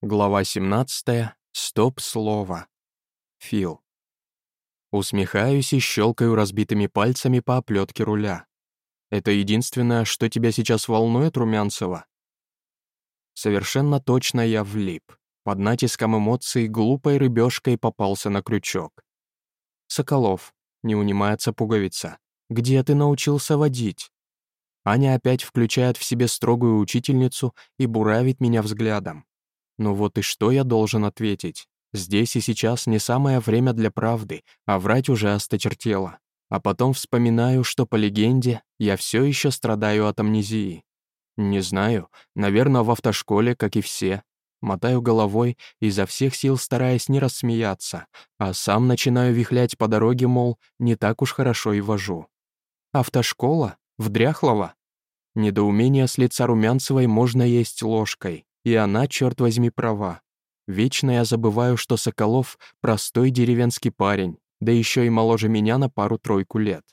Глава 17. Стоп-слово. Фил. Усмехаюсь и щелкаю разбитыми пальцами по оплетке руля. Это единственное, что тебя сейчас волнует, Румянцева? Совершенно точно я влип. Под натиском эмоций глупой рыбешкой попался на крючок. Соколов. Не унимается пуговица. Где ты научился водить? Аня опять включает в себе строгую учительницу и буравит меня взглядом. Ну вот и что я должен ответить? Здесь и сейчас не самое время для правды, а врать уже осточертело. А потом вспоминаю, что по легенде я все еще страдаю от амнезии. Не знаю, наверное, в автошколе, как и все. Мотаю головой, изо всех сил стараясь не рассмеяться, а сам начинаю вихлять по дороге, мол, не так уж хорошо и вожу. Автошкола? В Дряхлово? Недоумение с лица Румянцевой можно есть ложкой. И она, черт возьми, права. Вечно я забываю, что Соколов — простой деревенский парень, да еще и моложе меня на пару-тройку лет.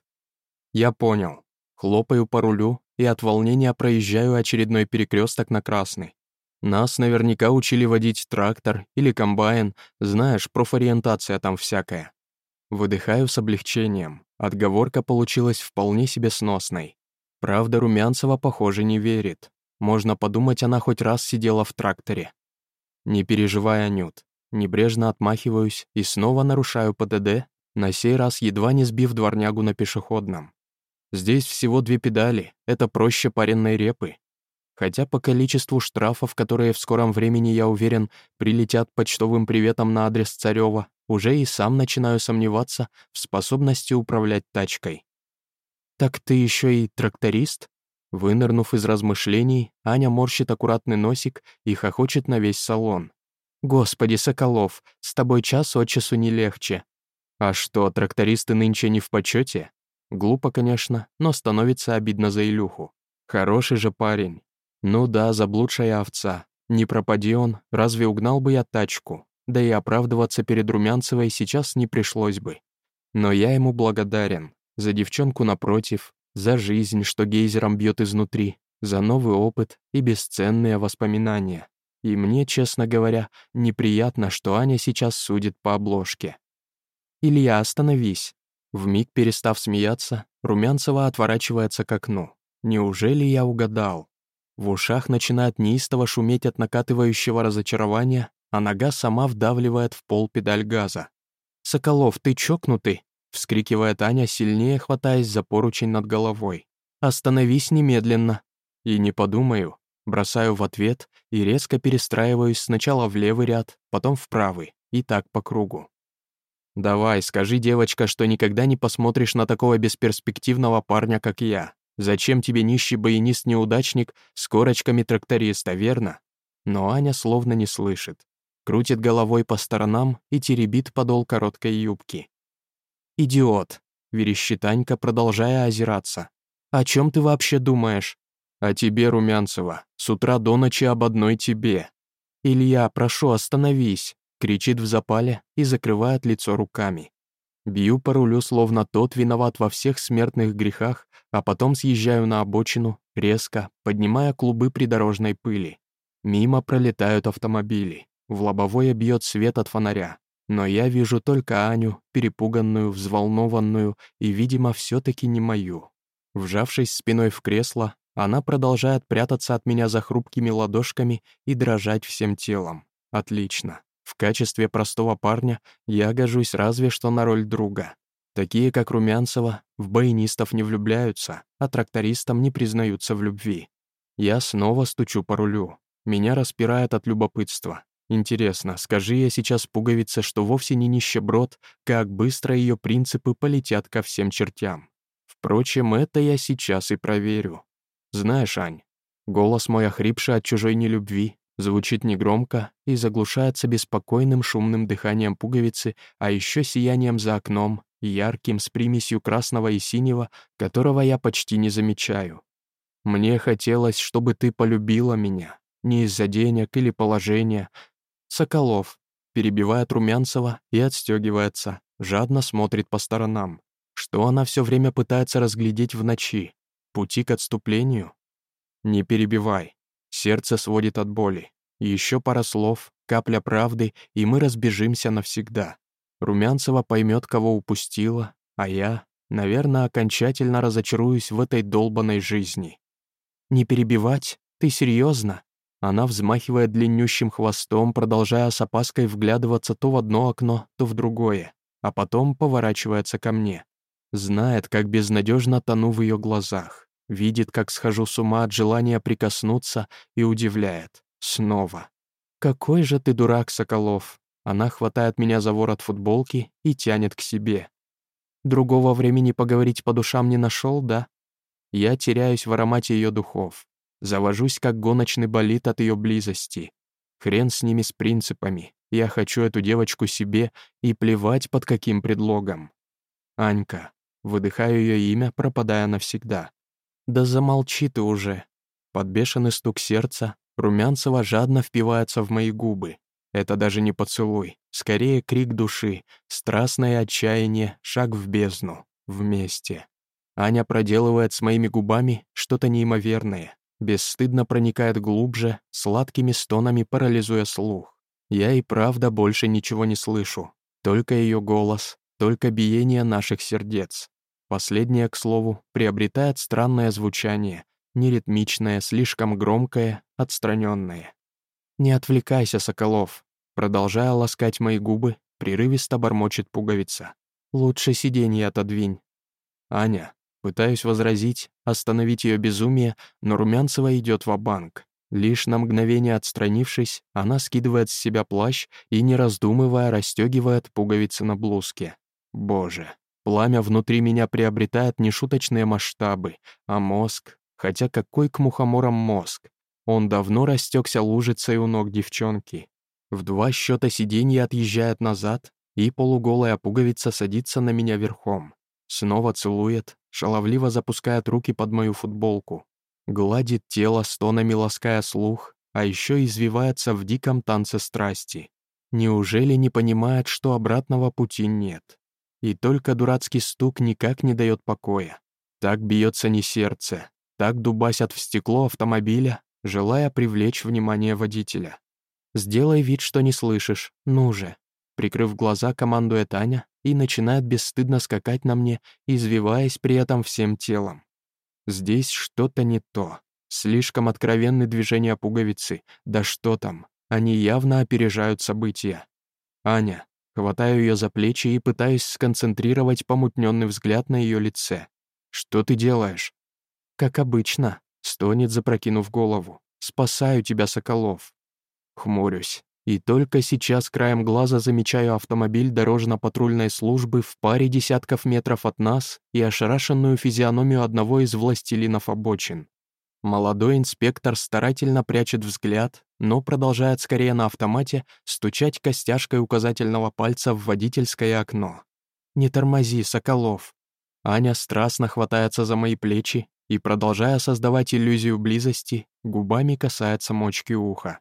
Я понял. Хлопаю по рулю и от волнения проезжаю очередной перекресток на красный. Нас наверняка учили водить трактор или комбайн, знаешь, профориентация там всякая. Выдыхаю с облегчением. Отговорка получилась вполне себе сносной. Правда, Румянцева, похоже, не верит. Можно подумать, она хоть раз сидела в тракторе. Не переживай, Анют. Небрежно отмахиваюсь и снова нарушаю ПДД, на сей раз едва не сбив дворнягу на пешеходном. Здесь всего две педали, это проще паренной репы. Хотя по количеству штрафов, которые в скором времени, я уверен, прилетят почтовым приветом на адрес Царева, уже и сам начинаю сомневаться в способности управлять тачкой. «Так ты еще и тракторист?» Вынырнув из размышлений, Аня морщит аккуратный носик и хохочет на весь салон. «Господи, Соколов, с тобой час от часу не легче». «А что, трактористы нынче не в почете? Глупо, конечно, но становится обидно за Илюху. Хороший же парень. Ну да, заблудшая овца. Не пропади он, разве угнал бы я тачку? Да и оправдываться перед Румянцевой сейчас не пришлось бы. Но я ему благодарен. За девчонку напротив, за жизнь, что гейзером бьет изнутри, за новый опыт и бесценные воспоминания. И мне, честно говоря, неприятно, что Аня сейчас судит по обложке. «Илья, остановись!» Вмиг перестав смеяться, Румянцева отворачивается к окну. «Неужели я угадал?» В ушах начинает неистово шуметь от накатывающего разочарования, а нога сама вдавливает в пол педаль газа. «Соколов, ты чокнутый?» Вскрикивает Аня, сильнее хватаясь за поручень над головой. «Остановись немедленно!» И не подумаю, бросаю в ответ и резко перестраиваюсь сначала в левый ряд, потом в правый, и так по кругу. «Давай, скажи, девочка, что никогда не посмотришь на такого бесперспективного парня, как я. Зачем тебе нищий баянист-неудачник с корочками тракториста, верно?» Но Аня словно не слышит. Крутит головой по сторонам и теребит подол короткой юбки. «Идиот», — верещит Анька, продолжая озираться. «О чем ты вообще думаешь?» «О тебе, Румянцева. С утра до ночи об одной тебе». «Илья, прошу, остановись», — кричит в запале и закрывает лицо руками. Бью по рулю, словно тот виноват во всех смертных грехах, а потом съезжаю на обочину, резко, поднимая клубы придорожной пыли. Мимо пролетают автомобили. В лобовое бьет свет от фонаря. Но я вижу только Аню, перепуганную, взволнованную и, видимо, все таки не мою. Вжавшись спиной в кресло, она продолжает прятаться от меня за хрупкими ладошками и дрожать всем телом. Отлично. В качестве простого парня я гожусь разве что на роль друга. Такие, как Румянцева, в баянистов не влюбляются, а трактористам не признаются в любви. Я снова стучу по рулю. Меня распирает от любопытства. Интересно, скажи я сейчас пуговице, что вовсе не нищеброд, как быстро ее принципы полетят ко всем чертям. Впрочем, это я сейчас и проверю. Знаешь, Ань, голос мой охрипший от чужой нелюбви, звучит негромко и заглушается беспокойным шумным дыханием пуговицы, а еще сиянием за окном, ярким с примесью красного и синего, которого я почти не замечаю. Мне хотелось, чтобы ты полюбила меня, не из-за денег или положения, Соколов, перебивает Румянцева и отстегивается, жадно смотрит по сторонам. Что она все время пытается разглядеть в ночи? Пути к отступлению? Не перебивай. Сердце сводит от боли. Еще пара слов, капля правды, и мы разбежимся навсегда. Румянцева поймет, кого упустила, а я, наверное, окончательно разочаруюсь в этой долбанной жизни. «Не перебивать? Ты серьезно? Она взмахивает длиннющим хвостом, продолжая с опаской вглядываться то в одно окно, то в другое, а потом поворачивается ко мне. Знает, как безнадежно тону в ее глазах, видит, как схожу с ума от желания прикоснуться и удивляет. Снова. «Какой же ты дурак, Соколов!» Она хватает меня за ворот футболки и тянет к себе. Другого времени поговорить по душам не нашел, да? Я теряюсь в аромате ее духов. Завожусь, как гоночный болид от ее близости. Хрен с ними с принципами. Я хочу эту девочку себе и плевать под каким предлогом. Анька. Выдыхаю ее имя, пропадая навсегда. Да замолчи ты уже. Под бешеный стук сердца Румянцева жадно впивается в мои губы. Это даже не поцелуй, скорее крик души, страстное отчаяние, шаг в бездну, вместе. Аня проделывает с моими губами что-то неимоверное, бесстыдно проникает глубже, сладкими стонами парализуя слух. Я и правда больше ничего не слышу, только ее голос, только биение наших сердец. Последнее, к слову, приобретает странное звучание, неритмичное, слишком громкое, отстраненное. «Не отвлекайся, Соколов», продолжая ласкать мои губы, прерывисто бормочет пуговица. «Лучше сиденье отодвинь». «Аня», пытаюсь возразить, остановить ее безумие, но Румянцева идет в банк Лишь на мгновение отстранившись, она скидывает с себя плащ и, не раздумывая, расстегивает пуговицы на блузке. Боже, пламя внутри меня приобретает нешуточные масштабы, а мозг... Хотя какой к мухоморам мозг? Он давно растекся лужицей у ног девчонки. В два счета сиденье отъезжает назад, и полуголая пуговица садится на меня верхом. Снова целует, шаловливо запускает руки под мою футболку. Гладит тело, стонами лаская слух, а еще извивается в диком танце страсти. Неужели не понимает, что обратного пути нет? И только дурацкий стук никак не дает покоя. Так бьется не сердце, так дубасят в стекло автомобиля, желая привлечь внимание водителя. «Сделай вид, что не слышишь, ну же!» Прикрыв глаза, командует Аня и начинает бесстыдно скакать на мне, извиваясь при этом всем телом. Здесь что-то не то. Слишком откровенны движения пуговицы. Да что там, они явно опережают события. Аня. Хватаю ее за плечи и пытаюсь сконцентрировать помутненный взгляд на ее лице. «Что ты делаешь?» «Как обычно», — стонет, запрокинув голову. «Спасаю тебя, Соколов». Хмурюсь. И только сейчас краем глаза замечаю автомобиль дорожно-патрульной службы в паре десятков метров от нас и ошарашенную физиономию одного из властелинов обочин. Молодой инспектор старательно прячет взгляд, но продолжает скорее на автомате стучать костяшкой указательного пальца в водительское окно. «Не тормози, Соколов!» Аня страстно хватается за мои плечи и, продолжая создавать иллюзию близости, губами касается мочки уха.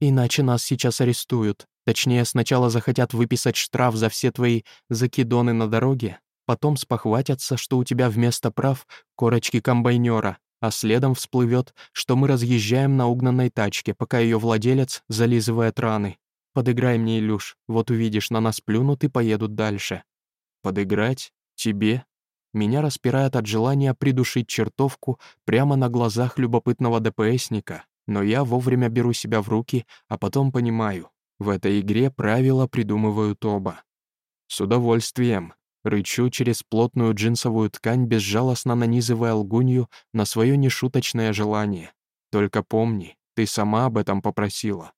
Иначе нас сейчас арестуют. Точнее, сначала захотят выписать штраф за все твои закидоны на дороге, потом спохватятся, что у тебя вместо прав корочки комбайнера, а следом всплывет, что мы разъезжаем на угнанной тачке, пока ее владелец зализывает раны. Подыграй мне, Илюш, вот увидишь, на нас плюнут и поедут дальше. Подыграть? Тебе? Меня распирает от желания придушить чертовку прямо на глазах любопытного ДПСника, но я вовремя беру себя в руки, а потом понимаю, в этой игре правила придумывают оба. С удовольствием. Рычу через плотную джинсовую ткань, безжалостно нанизывая лгунью на свое нешуточное желание. Только помни, ты сама об этом попросила.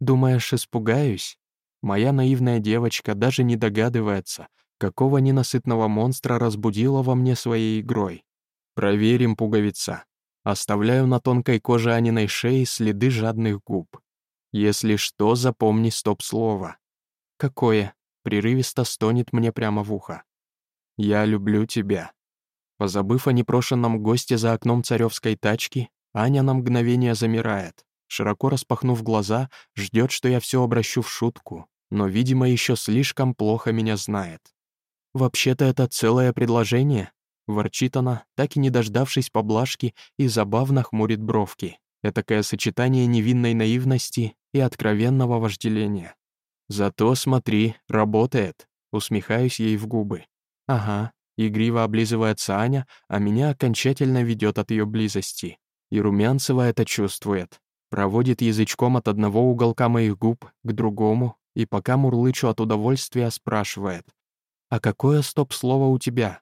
Думаешь, испугаюсь? Моя наивная девочка даже не догадывается, какого ненасытного монстра разбудила во мне своей игрой. Проверим, пуговица. Оставляю на тонкой коже Аниной шеи следы жадных губ. Если что, запомни стоп-слово. Какое? Прерывисто стонет мне прямо в ухо. Я люблю тебя. Позабыв о непрошенном госте за окном царевской тачки, Аня на мгновение замирает. Широко распахнув глаза, ждет, что я все обращу в шутку, но, видимо, еще слишком плохо меня знает. Вообще-то это целое предложение, Ворчит она, так и не дождавшись поблажки, и забавно хмурит бровки. Этакое сочетание невинной наивности и откровенного вожделения. Зато смотри, работает. Усмехаюсь ей в губы. Ага, игриво облизывается Аня, а меня окончательно ведет от ее близости. И Румянцева это чувствует. Проводит язычком от одного уголка моих губ к другому, и пока мурлычу от удовольствия, спрашивает. «А какое стоп-слово у тебя?»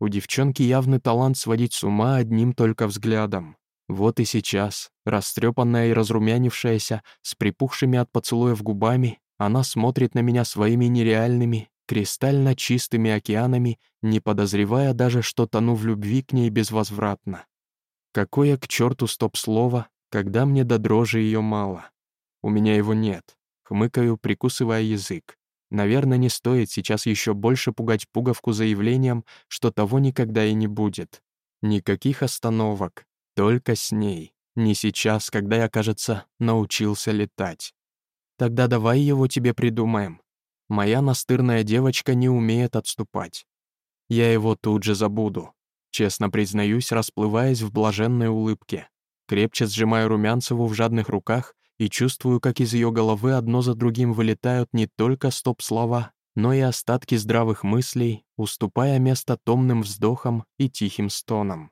У девчонки явный талант сводить с ума одним только взглядом. Вот и сейчас, растрепанная и разрумянившаяся, с припухшими от поцелуев губами, она смотрит на меня своими нереальными, кристально чистыми океанами, не подозревая даже, что тону в любви к ней безвозвратно. Какое к черту стоп-слово, когда мне до дрожи ее мало. У меня его нет. Хмыкаю, прикусывая язык. Наверное, не стоит сейчас еще больше пугать пуговку заявлением, что того никогда и не будет. Никаких остановок, только с ней. Не сейчас, когда я, кажется, научился летать. Тогда давай его тебе придумаем. Моя настырная девочка не умеет отступать. Я его тут же забуду. Честно признаюсь, расплываясь в блаженной улыбке. Крепче сжимаю Румянцеву в жадных руках и чувствую, как из ее головы одно за другим вылетают не только стоп-слова, но и остатки здравых мыслей, уступая место томным вздохам и тихим стонам.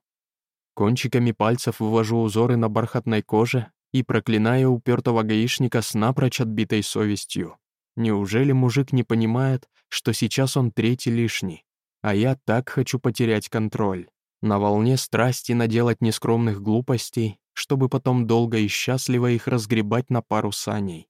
Кончиками пальцев вывожу узоры на бархатной коже и проклинаю упертого гаишника с напрочь отбитой совестью. Неужели мужик не понимает, что сейчас он третий лишний, а я так хочу потерять контроль? На волне страсти наделать нескромных глупостей, чтобы потом долго и счастливо их разгребать на пару саней.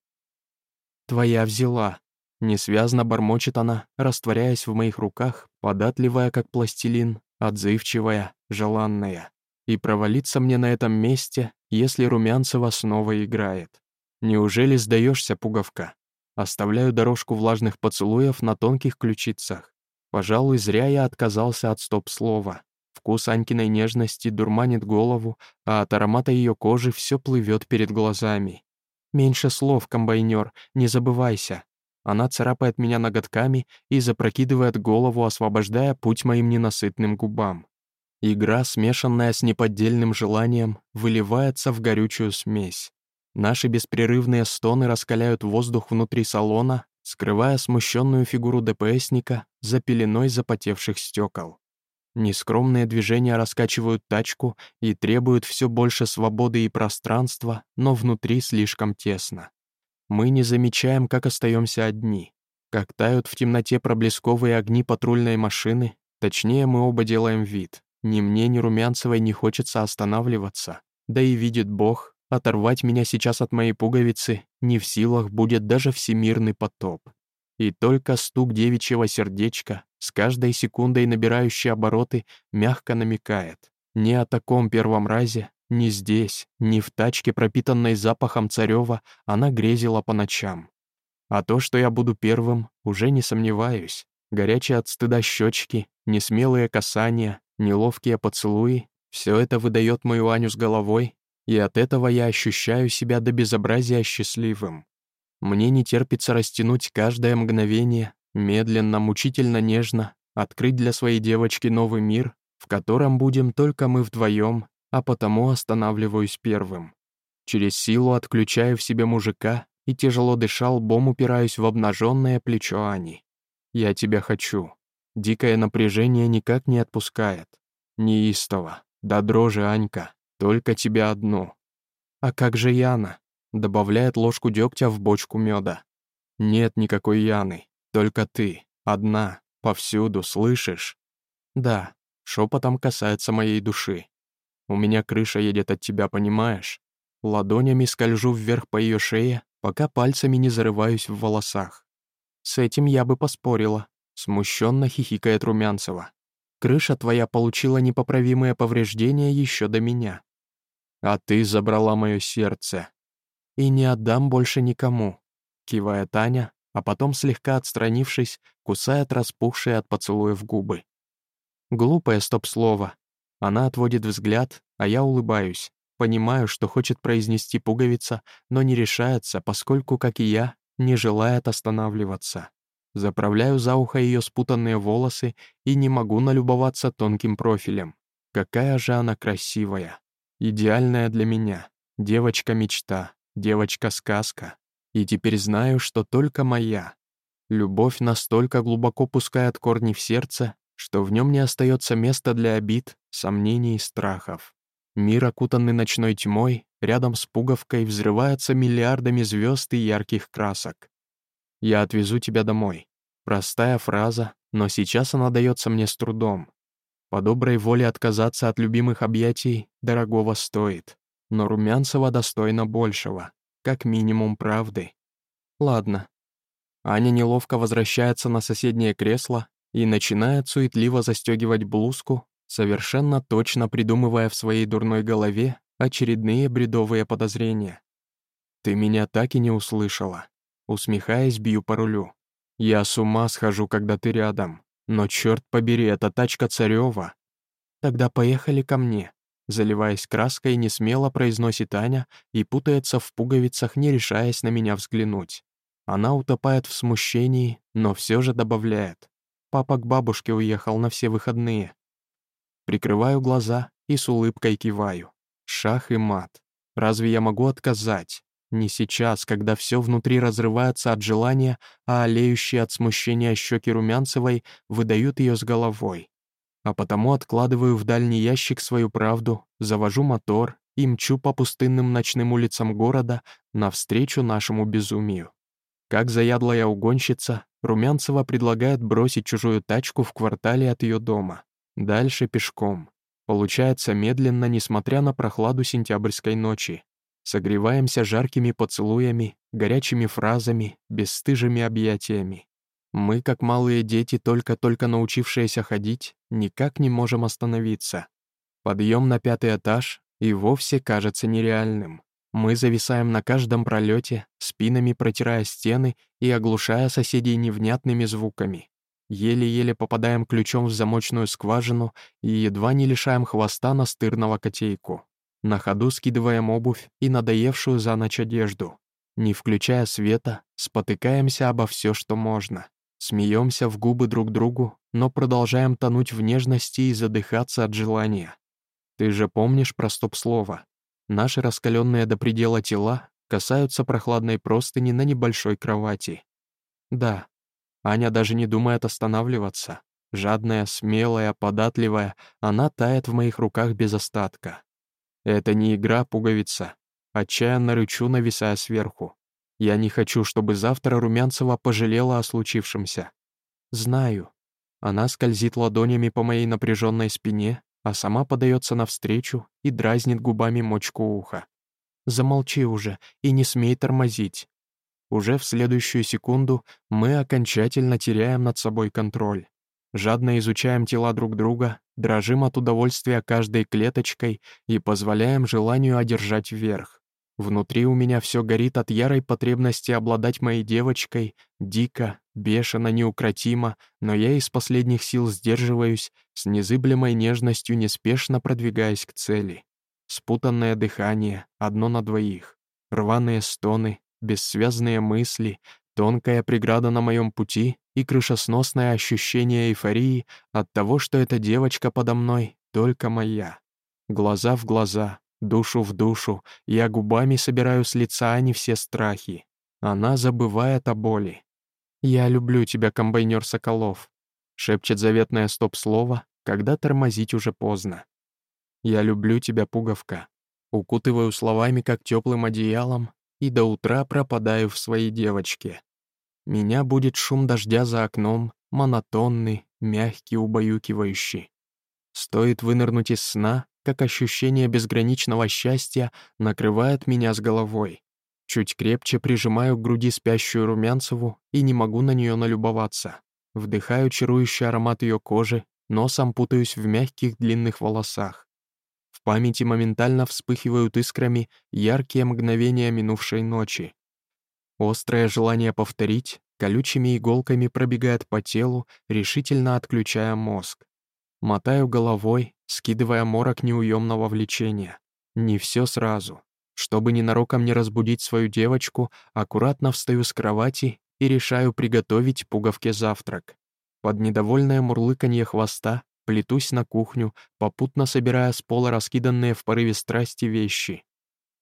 «Твоя взяла», — несвязно бормочет она, растворяясь в моих руках, податливая, как пластилин, отзывчивая, желанная. И провалиться мне на этом месте, если Румянцева снова играет. Неужели сдаешься, пуговка? Оставляю дорожку влажных поцелуев на тонких ключицах. Пожалуй, зря я отказался от стоп-слова. Вкус Анькиной нежности дурманит голову, а от аромата ее кожи все плывет перед глазами. «Меньше слов, комбайнер, не забывайся». Она царапает меня ноготками и запрокидывает голову, освобождая путь моим ненасытным губам. Игра, смешанная с неподдельным желанием, выливается в горючую смесь. Наши беспрерывные стоны раскаляют воздух внутри салона, скрывая смущенную фигуру ДПСника за пеленой запотевших стекол. Нескромные движения раскачивают тачку и требуют все больше свободы и пространства, но внутри слишком тесно. Мы не замечаем, как остаемся одни, как тают в темноте проблесковые огни патрульной машины, точнее, мы оба делаем вид. Ни мне, ни Румянцевой не хочется останавливаться. Да и видит Бог, оторвать меня сейчас от моей пуговицы не в силах будет даже всемирный потоп. И только стук девичьего сердечка, с каждой секундой набирающий обороты, мягко намекает. Ни о таком первом разе, ни здесь, ни в тачке, пропитанной запахом царева, она грезила по ночам. А то, что я буду первым, уже не сомневаюсь. Горячие от стыда щечки, несмелые касания, неловкие поцелуи — все это выдает мою Аню с головой, и от этого я ощущаю себя до безобразия счастливым. Мне не терпится растянуть каждое мгновение, медленно, мучительно нежно, открыть для своей девочки новый мир, в котором будем только мы вдвоем, а потому останавливаюсь первым. Через силу отключаю в себе мужика и тяжело дыша лбом упираюсь в обнаженное плечо Ани. «Я тебя хочу». Дикое напряжение никак не отпускает. Неистово. Да дрожи, Анька. Только тебя одну. А как же Яна? Добавляет ложку дегтя в бочку меда. «Нет никакой Яны, только ты, одна, повсюду, слышишь?» «Да», — шепотом касается моей души. «У меня крыша едет от тебя, понимаешь?» Ладонями скольжу вверх по ее шее, пока пальцами не зарываюсь в волосах. «С этим я бы поспорила», — смущенно хихикает Румянцева. «Крыша твоя получила непоправимое повреждение еще до меня». «А ты забрала мое сердце», и не отдам больше никому», — кивая Таня, а потом, слегка отстранившись, кусает распухшие от поцелуев губы. Глупое стоп-слово. Она отводит взгляд, а я улыбаюсь. Понимаю, что хочет произнести пуговица, но не решается, поскольку, как и я, не желает останавливаться. Заправляю за ухо ее спутанные волосы и не могу налюбоваться тонким профилем. Какая же она красивая. Идеальная для меня. Девочка-мечта девочка-сказка. И теперь знаю, что только моя. Любовь настолько глубоко пускает корни в сердце, что в нем не остается места для обид, сомнений и страхов. Мир, окутанный ночной тьмой, рядом с пуговкой взрывается миллиардами звезд и ярких красок. «Я отвезу тебя домой». Простая фраза, но сейчас она дается мне с трудом. По доброй воле отказаться от любимых объятий дорогого стоит, но Румянцева достойна большего, как минимум правды. Ладно. Аня неловко возвращается на соседнее кресло и начинает суетливо застегивать блузку, совершенно точно придумывая в своей дурной голове очередные бредовые подозрения. «Ты меня так и не услышала». Усмехаясь, бью по рулю. «Я с ума схожу, когда ты рядом. Но черт побери, это тачка Царева. Тогда поехали ко мне». Заливаясь краской, несмело произносит Аня и путается в пуговицах, не решаясь на меня взглянуть. Она утопает в смущении, но все же добавляет. Папа к бабушке уехал на все выходные. Прикрываю глаза и с улыбкой киваю. Шах и мат. Разве я могу отказать? Не сейчас, когда все внутри разрывается от желания, а олеющие от смущения щеки Румянцевой выдают ее с головой. А потому откладываю в дальний ящик свою правду, завожу мотор и мчу по пустынным ночным улицам города навстречу нашему безумию. Как заядлая угонщица, Румянцева предлагает бросить чужую тачку в квартале от ее дома. Дальше пешком. Получается медленно, несмотря на прохладу сентябрьской ночи. Согреваемся жаркими поцелуями, горячими фразами, бесстыжими объятиями. Мы, как малые дети, только-только научившиеся ходить, никак не можем остановиться. Подъем на пятый этаж и вовсе кажется нереальным. Мы зависаем на каждом пролете, спинами протирая стены и оглушая соседей невнятными звуками. Еле-еле попадаем ключом в замочную скважину и едва не лишаем хвоста настырного котейку. На ходу скидываем обувь и надоевшую за ночь одежду. Не включая света, спотыкаемся обо все, что можно. Смеемся в губы друг другу, но продолжаем тонуть в нежности и задыхаться от желания. Ты же помнишь про стоп-слово? Наши раскаленные до предела тела касаются прохладной простыни на небольшой кровати. Да, Аня даже не думает останавливаться. Жадная, смелая, податливая, она тает в моих руках без остатка. Это не игра пуговица. Отчаянно рычу, нависая сверху. Я не хочу, чтобы завтра Румянцева пожалела о случившемся. Знаю. Она скользит ладонями по моей напряженной спине, а сама подается навстречу и дразнит губами мочку уха. Замолчи уже и не смей тормозить. Уже в следующую секунду мы окончательно теряем над собой контроль. Жадно изучаем тела друг друга, дрожим от удовольствия каждой клеточкой и позволяем желанию одержать верх. Внутри у меня все горит от ярой потребности обладать моей девочкой, дико, бешено, неукротимо, но я из последних сил сдерживаюсь, с незыблемой нежностью неспешно продвигаясь к цели. Спутанное дыхание, одно на двоих, рваные стоны, бессвязные мысли, тонкая преграда на моем пути и крышесносное ощущение эйфории от того, что эта девочка подо мной только моя. Глаза в глаза, душу в душу, я губами собираю с лица Ани все страхи. Она забывает о боли. «Я люблю тебя, комбайнер Соколов», — шепчет заветное стоп-слово, когда тормозить уже поздно. «Я люблю тебя, пуговка», укутываю словами, как теплым одеялом, и до утра пропадаю в своей девочке. Меня будет шум дождя за окном, монотонный, мягкий, убаюкивающий. Стоит вынырнуть из сна, как ощущение безграничного счастья накрывает меня с головой. Чуть крепче прижимаю к груди спящую Румянцеву и не могу на нее налюбоваться. Вдыхаю чарующий аромат ее кожи, носом путаюсь в мягких длинных волосах. В памяти моментально вспыхивают искрами яркие мгновения минувшей ночи. Острое желание повторить колючими иголками пробегает по телу, решительно отключая мозг. Мотаю головой, скидывая морок неуемного влечения. Не все сразу. Чтобы ненароком не разбудить свою девочку, аккуратно встаю с кровати и решаю приготовить пуговке завтрак. Под недовольное мурлыканье хвоста плетусь на кухню, попутно собирая с пола раскиданные в порыве страсти вещи.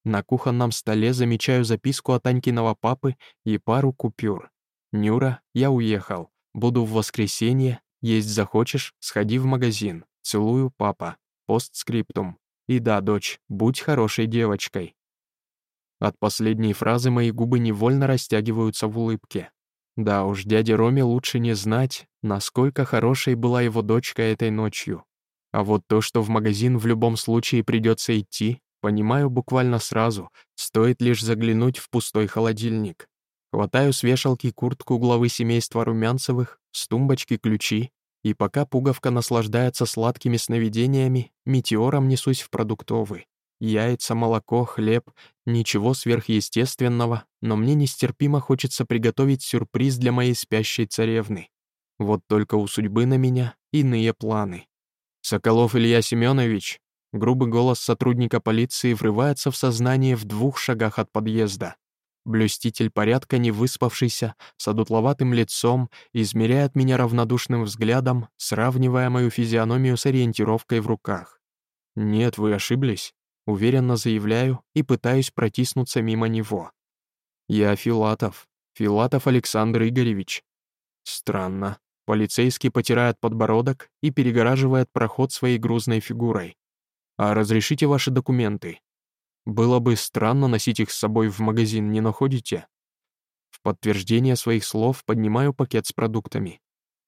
На кухонном столе замечаю записку от Анькиного папы и пару купюр. «Нюра, я уехал. Буду в воскресенье. Есть захочешь, сходи в магазин. Целую, папа. Постскриптум. И да, дочь, будь хорошей девочкой». От последней фразы мои губы невольно растягиваются в улыбке. Да уж, дяде Роме лучше не знать, насколько хорошей была его дочка этой ночью. А вот то, что в магазин в любом случае придется идти, понимаю буквально сразу, стоит лишь заглянуть в пустой холодильник. Хватаю с вешалки куртку главы семейства Румянцевых, с тумбочки ключи, и пока пуговка наслаждается сладкими сновидениями, метеором несусь в продуктовый. Яйца, молоко, хлеб, ничего сверхъестественного, но мне нестерпимо хочется приготовить сюрприз для моей спящей царевны. Вот только у судьбы на меня иные планы. «Соколов Илья Семенович!» Грубый голос сотрудника полиции врывается в сознание в двух шагах от подъезда. Блюститель порядка, не выспавшийся, с одутловатым лицом, измеряет меня равнодушным взглядом, сравнивая мою физиономию с ориентировкой в руках. «Нет, вы ошиблись. Уверенно заявляю и пытаюсь протиснуться мимо него. «Я Филатов. Филатов Александр Игоревич». Странно. Полицейский потирает подбородок и перегораживает проход своей грузной фигурой. «А разрешите ваши документы?» «Было бы странно носить их с собой в магазин, не находите?» В подтверждение своих слов поднимаю пакет с продуктами.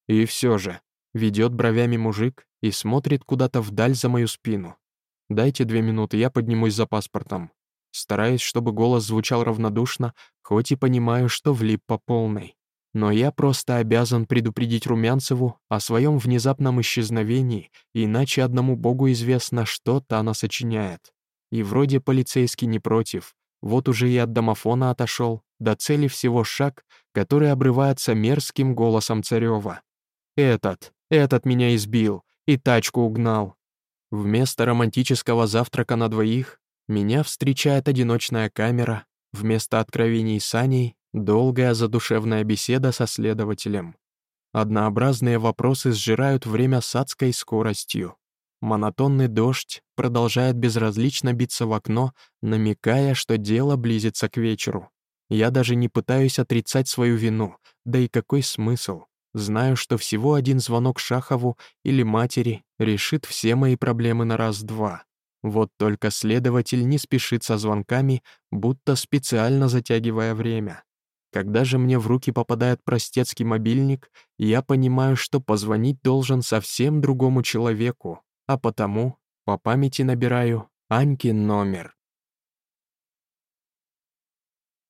И все же, ведет бровями мужик и смотрит куда-то вдаль за мою спину. Дайте две минуты, я поднимусь за паспортом. Стараюсь, чтобы голос звучал равнодушно, хоть и понимаю, что влип по полной. Но я просто обязан предупредить Румянцеву о своем внезапном исчезновении, иначе одному богу известно, что Тана сочиняет. И вроде полицейский не против. Вот уже и от домофона отошел, до цели всего шаг, который обрывается мерзким голосом Царева. «Этот, этот меня избил и тачку угнал. Вместо романтического завтрака на двоих меня встречает одиночная камера, вместо откровений с Аней — долгая задушевная беседа со следователем. Однообразные вопросы сжирают время с адской скоростью. Монотонный дождь продолжает безразлично биться в окно, намекая, что дело близится к вечеру. Я даже не пытаюсь отрицать свою вину, да и какой смысл? Знаю, что всего один звонок Шахову или матери решит все мои проблемы на раз-два. Вот только следователь не спешит со звонками, будто специально затягивая время. Когда же мне в руки попадает простецкий мобильник, я понимаю, что позвонить должен совсем другому человеку, а потому по памяти набираю Анькин номер.